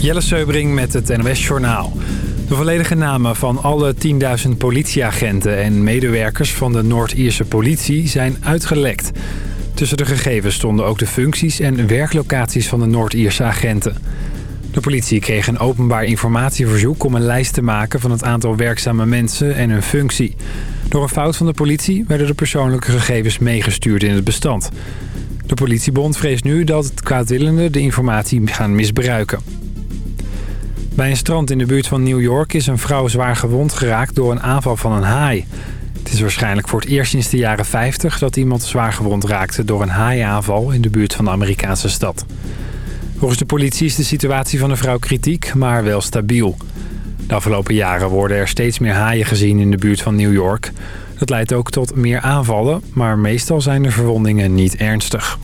Jelle Seubring met het NOS Journaal. De volledige namen van alle 10.000 politieagenten en medewerkers van de Noord-Ierse politie zijn uitgelekt. Tussen de gegevens stonden ook de functies en werklocaties van de Noord-Ierse agenten. De politie kreeg een openbaar informatieverzoek om een lijst te maken van het aantal werkzame mensen en hun functie. Door een fout van de politie werden de persoonlijke gegevens meegestuurd in het bestand. De politiebond vreest nu dat kwaadwillenden de informatie gaan misbruiken. Bij een strand in de buurt van New York is een vrouw zwaar gewond geraakt door een aanval van een haai. Het is waarschijnlijk voor het eerst sinds de jaren 50 dat iemand zwaar gewond raakte door een haaiaanval in de buurt van de Amerikaanse stad. Volgens de politie is de situatie van de vrouw kritiek, maar wel stabiel. De afgelopen jaren worden er steeds meer haaien gezien in de buurt van New York. Dat leidt ook tot meer aanvallen, maar meestal zijn de verwondingen niet ernstig.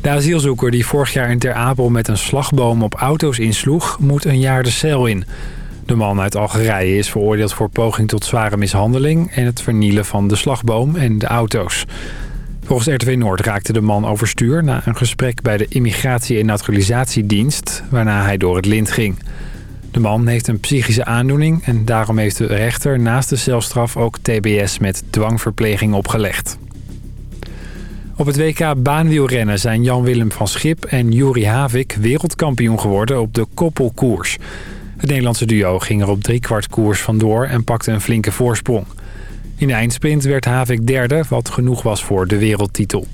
De asielzoeker die vorig jaar in Ter Apel met een slagboom op auto's insloeg... moet een jaar de cel in. De man uit Algerije is veroordeeld voor poging tot zware mishandeling... en het vernielen van de slagboom en de auto's. Volgens RTW Noord raakte de man overstuur... na een gesprek bij de Immigratie- en Naturalisatiedienst... waarna hij door het lint ging. De man heeft een psychische aandoening... en daarom heeft de rechter naast de celstraf ook TBS met dwangverpleging opgelegd. Op het WK baanwielrennen zijn Jan-Willem van Schip en Juri Havik wereldkampioen geworden op de koppelkoers. Het Nederlandse duo ging er op driekwart koers vandoor en pakte een flinke voorsprong. In de eindsprint werd Havik derde, wat genoeg was voor de wereldtitel.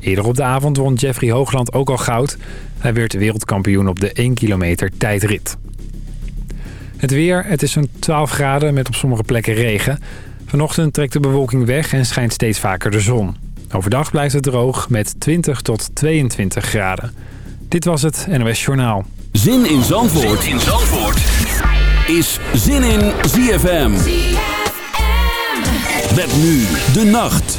Eerder op de avond won Jeffrey Hoogland ook al goud. Hij werd wereldkampioen op de 1 kilometer tijdrit. Het weer, het is zo'n 12 graden met op sommige plekken regen. Vanochtend trekt de bewolking weg en schijnt steeds vaker de zon. Overdag blijft het droog met 20 tot 22 graden. Dit was het NOS Journaal. Zin in Zandvoort, zin in Zandvoort. is Zin in ZFM. Met nu de nacht.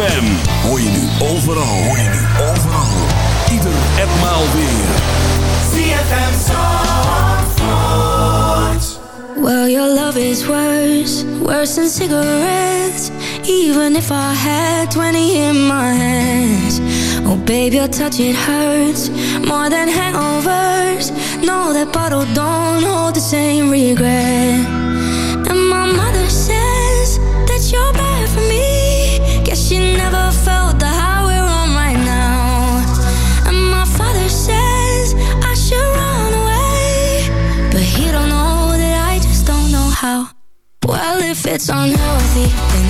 ZFM. Hoor je nu overal. Hoor je nu overal. Ieder en maal weer. ZFM Zandvoort. Well, your love is worse. Worse than cigarettes. Even if I had 20 in my hands. Oh, baby, your touch, it hurts. More than hangovers. No, that bottle don't hold the same regret. It's unhealthy,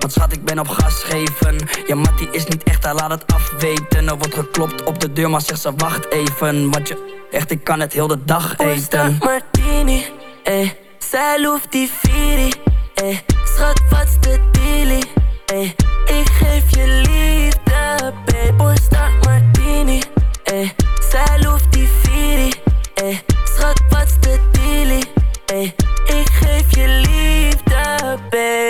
want schat, ik ben op gas geven. Ja, Mattie is niet echt, hij laat het afweten. Er wordt geklopt op de deur, maar zegt ze wacht even. Want je, echt, ik kan het heel de dag eten. martini, eh. Zij loeft die Firi, eh. Schat, wat's de dealie, eh. Ik geef je liefde, babe. start martini, eh. Zij loeft die Firi, eh. Schat, wat's de dealie, eh. Ik geef je liefde, baby.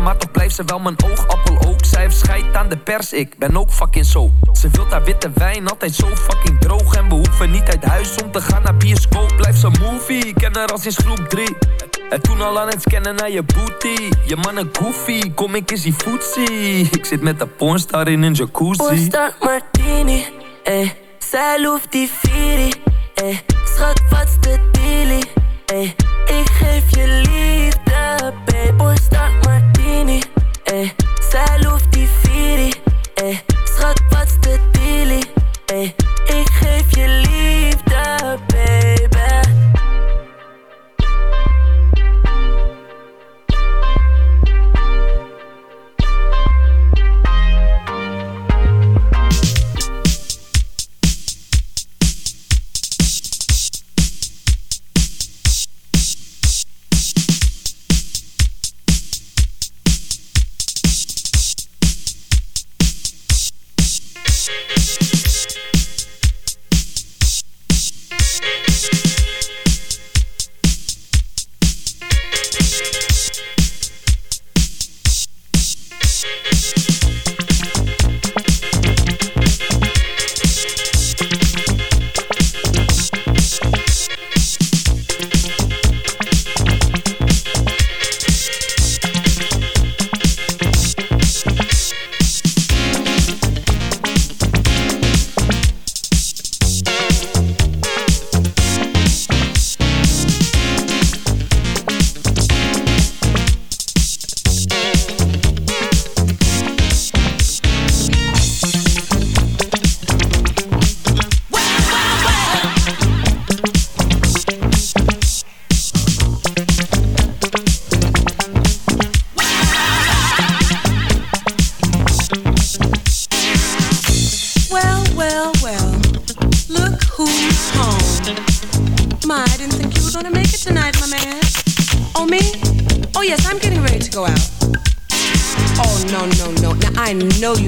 maar toch blijft ze wel mijn oogappel ook. Zij heeft scheid aan de pers, ik ben ook fucking zo. Ze wilt haar witte wijn, altijd zo fucking droog. En we hoeven niet uit huis om te gaan naar bioscoop. Blijf ze movie, ik ken haar al sinds groep 3. En toen al aan het scannen naar je booty. Je mannen goofy, kom ik eens die footsie. Ik zit met de pornstar in een jacuzzi. Pornstar martini, eh. Zij loeft die eh. Schat, wat's de dealie,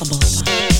possible.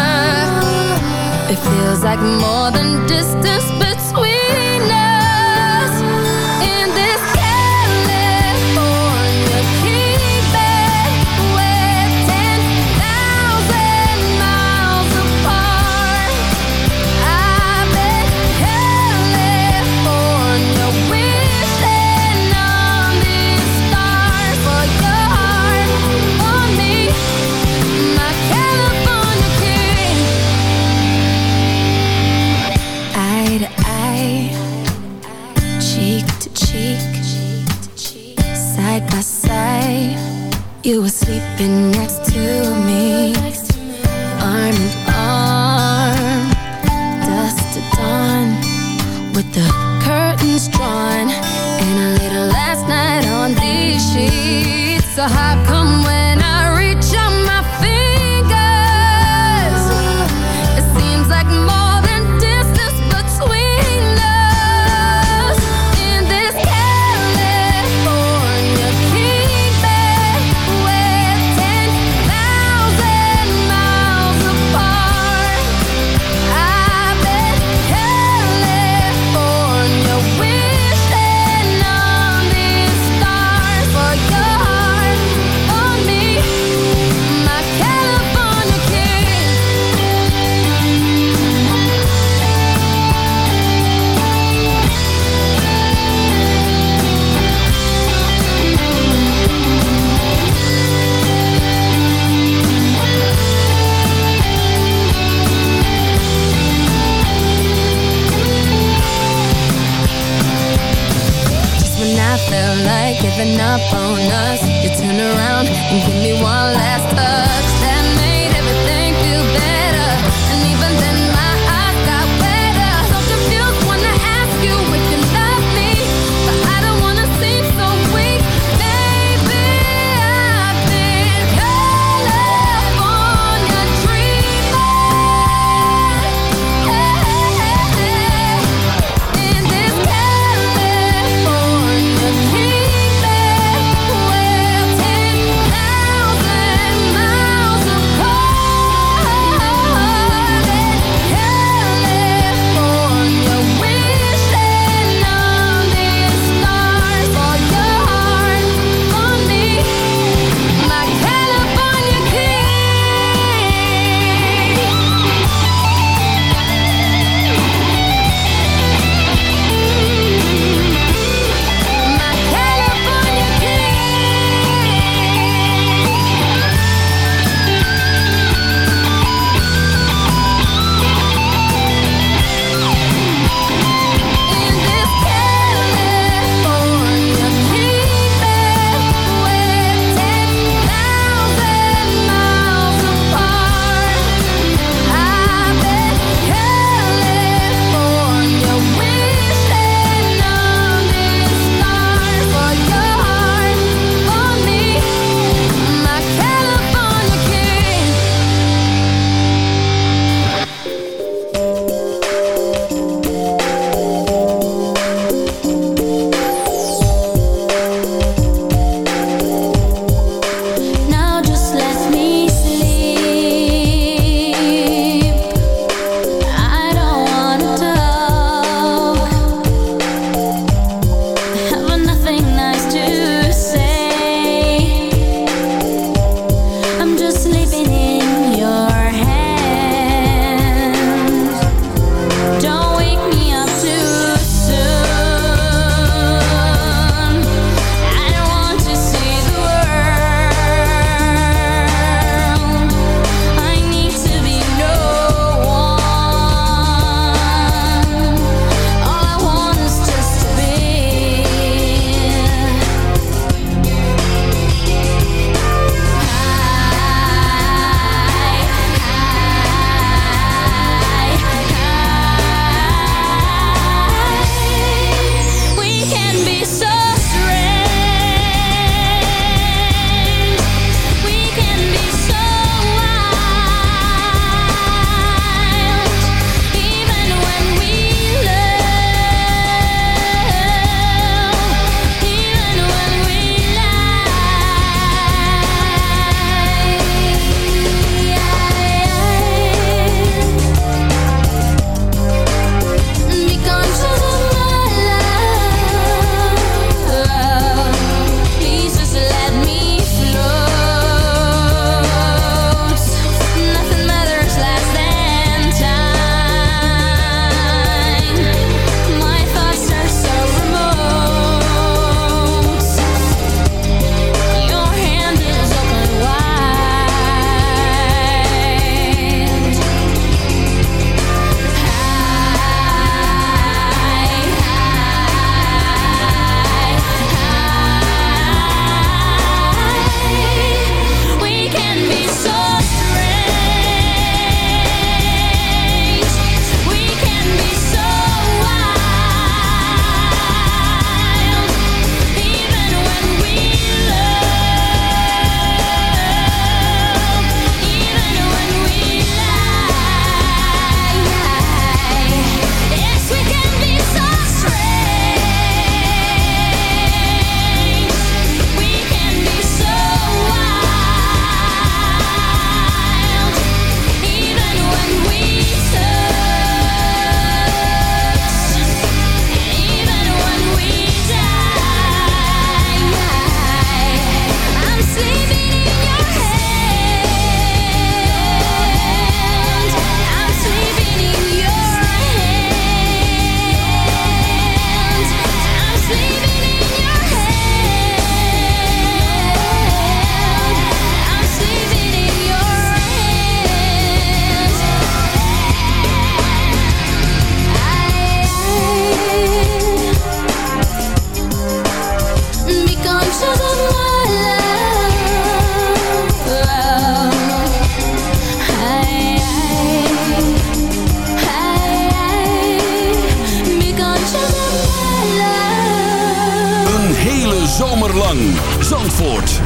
feels like more than distance been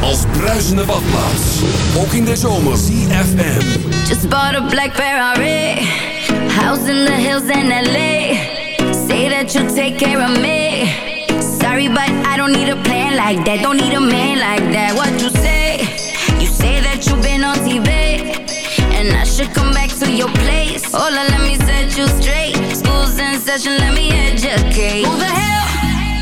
als bruisende badplaats. Ook in de zomer. CFM. Just bought a black Ferrari. House in the hills in LA. Say that you'll take care of me. Sorry, but I don't need a plan like that. Don't need a man like that. What you say? You say that you've been on TV. And I should come back to your place. Hola, let me set you straight. School's in session, let me educate. Who the hell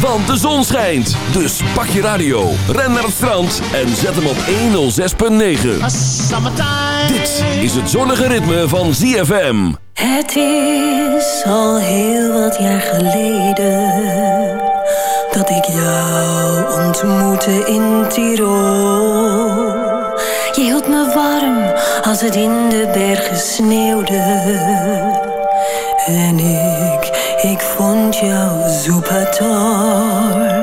want de zon schijnt. Dus pak je radio, ren naar het strand en zet hem op 106.9. Dit is het zonnige ritme van ZFM. Het is al heel wat jaar geleden dat ik jou ontmoette in Tirol. Je hield me warm als het in de bergen sneeuwde en ik ik vond jou super tof.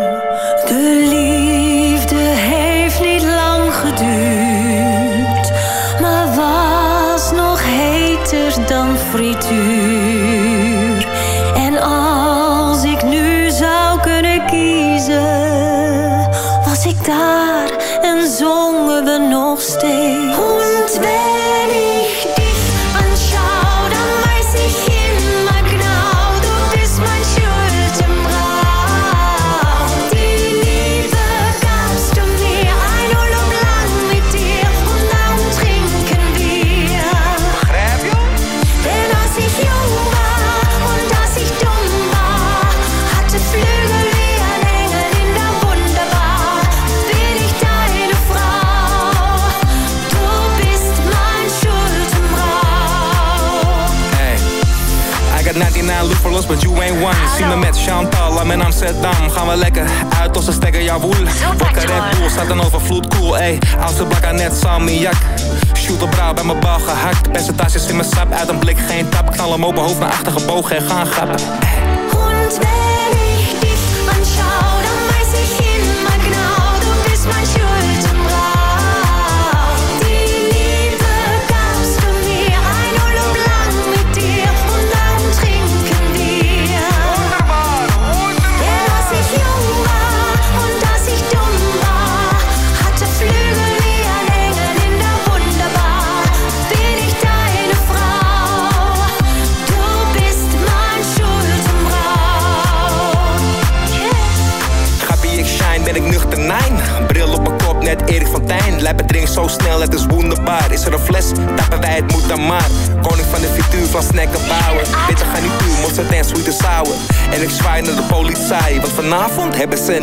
gaan grappen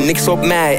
niks op mij.